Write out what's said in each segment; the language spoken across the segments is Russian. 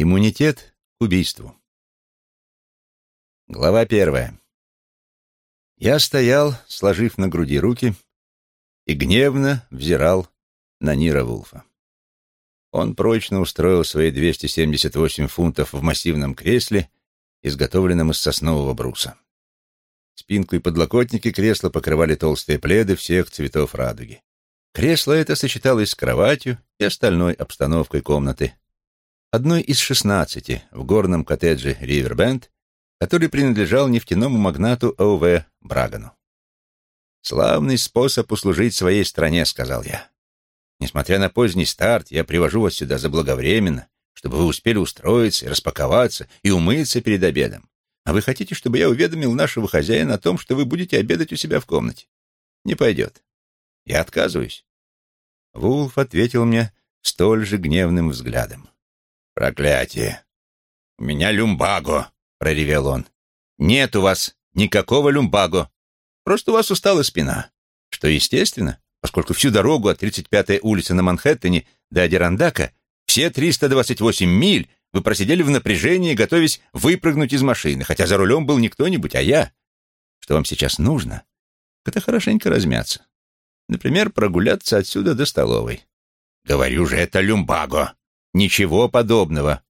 Иммунитет к убийству. Глава первая. Я стоял, сложив на груди руки, и гневно взирал на Нира Вулфа. Он прочно устроил свои 278 фунтов в массивном кресле, изготовленном из соснового бруса. Спинку и подлокотники кресла покрывали толстые пледы всех цветов радуги. Кресло это сочеталось с кроватью и остальной обстановкой комнаты, одной из шестнадцати в горном коттедже Ривербенд, который принадлежал нефтяному магнату О.В. Брагану. «Славный способ услужить своей стране», — сказал я. «Несмотря на поздний старт, я привожу вас сюда заблаговременно, чтобы вы успели устроиться и распаковаться и умыться перед обедом. А вы хотите, чтобы я уведомил нашего хозяина о том, что вы будете обедать у себя в комнате? Не пойдет. Я отказываюсь». Вулф ответил мне столь же гневным взглядом. «Проклятие! У меня люмбаго!» — проревел он. «Нет у вас никакого люмбаго. Просто у вас устала спина. Что естественно, поскольку всю дорогу от 35-й улицы на Манхэттене до Адирандака, все 328 миль вы просидели в напряжении, готовясь выпрыгнуть из машины, хотя за рулем был не кто-нибудь, а я. Что вам сейчас нужно? Это хорошенько размяться. Например, прогуляться отсюда до столовой. Говорю же, это люмбаго. Ничего подобного.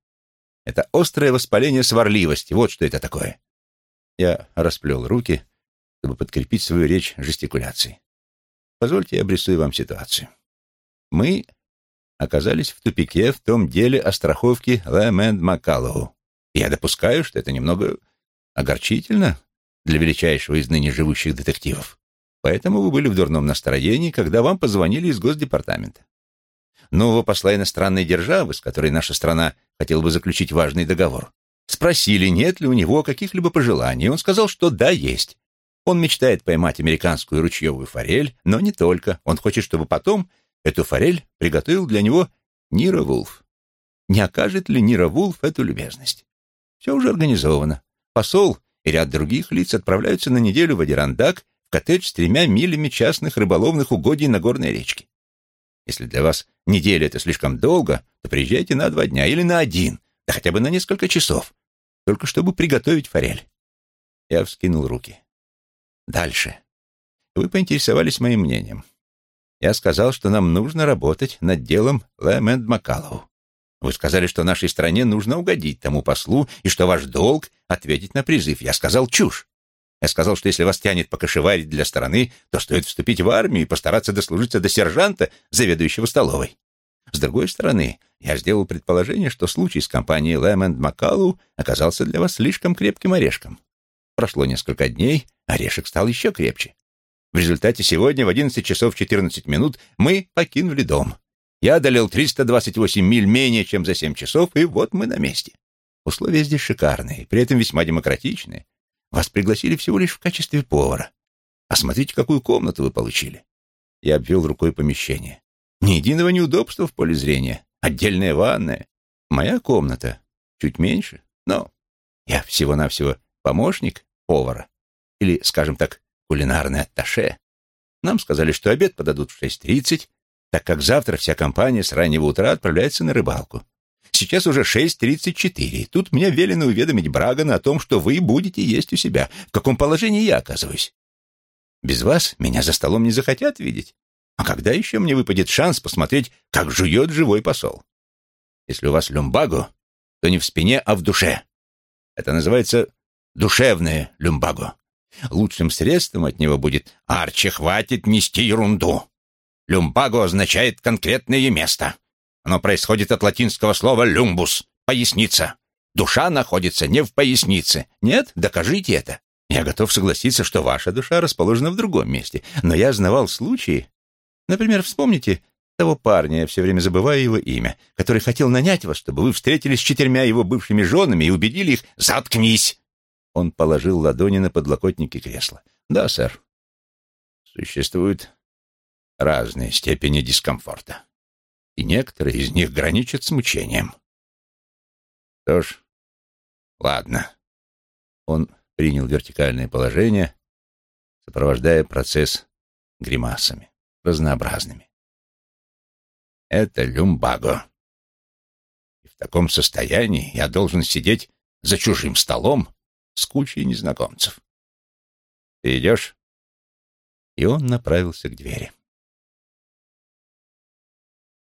Это острое воспаление сварливости. Вот что это такое. Я расплел руки, чтобы подкрепить свою речь жестикуляцией. Позвольте я обрисую вам ситуацию. Мы оказались в тупике в том деле о страховке Лэмэнд Маккаллоу. Я допускаю, что это немного огорчительно для величайшего из ныне живущих детективов. Поэтому вы были в дурном настроении, когда вам позвонили из Госдепартамента нового посла иностранной державы, с которой наша страна хотела бы заключить важный договор. Спросили, нет ли у него каких-либо пожеланий. Он сказал, что да, есть. Он мечтает поймать американскую ручьевую форель, но не только. Он хочет, чтобы потом эту форель приготовил для него Нира Вулф. Не окажет ли Нира Вулф эту любезность? Все уже организовано. Посол и ряд других лиц отправляются на неделю в Адирандак в коттедж с тремя милями частных рыболовных угодий на горной речке. Если для вас неделя — это слишком долго, то приезжайте на два дня или на один, да хотя бы на несколько часов, только чтобы приготовить форель. Я вскинул руки. Дальше. Вы поинтересовались моим мнением. Я сказал, что нам нужно работать над делом Лэмэнд Макалоу. Вы сказали, что нашей стране нужно угодить тому послу, и что ваш долг — ответить на призыв. Я сказал чушь. Я сказал, что если вас тянет покошеварить для страны, то стоит вступить в армию и постараться дослужиться до сержанта, заведующего столовой. С другой стороны, я сделал предположение, что случай с компанией Лэмонд Маккалу оказался для вас слишком крепким орешком. Прошло несколько дней, орешек стал еще крепче. В результате сегодня в 11 часов 14 минут мы покинули дом. Я одолел 328 миль менее, чем за 7 часов, и вот мы на месте. Условия здесь шикарные, при этом весьма демократичные. Вас пригласили всего лишь в качестве повара. А смотрите, какую комнату вы получили. Я обвел рукой помещение. Ни единого неудобства в поле зрения. Отдельная ванная. Моя комната чуть меньше, но я всего-навсего помощник повара. Или, скажем так, кулинарный атташе. Нам сказали, что обед подадут в 6.30, так как завтра вся компания с раннего утра отправляется на рыбалку. Сейчас уже 6.34. Тут мне велено уведомить Брагана о том, что вы будете есть у себя. В каком положении я оказываюсь? Без вас меня за столом не захотят видеть. А когда еще мне выпадет шанс посмотреть, как жует живой посол? Если у вас люмбаго, то не в спине, а в душе. Это называется душевное люмбаго. Лучшим средством от него будет «Арчи, хватит нести ерунду». Люмбаго означает конкретное место. Оно происходит от латинского слова «люмбус» — «поясница». Душа находится не в пояснице. Нет? Докажите это. Я готов согласиться, что ваша душа расположена в другом месте, но я знавал случаи. Например, вспомните того парня, я все время забываю его имя, который хотел нанять вас, чтобы вы встретились с четырьмя его бывшими женами и убедили их «Заткнись!» Он положил ладони на подлокотники кресла. «Да, сэр. Существуют разные степени дискомфорта и некоторые из них граничат с мучением. Что ж, ладно. Он принял вертикальное положение, сопровождая процесс гримасами, разнообразными. Это люмбаго. И в таком состоянии я должен сидеть за чужим столом с кучей незнакомцев. Ты идешь?» И он направился к двери.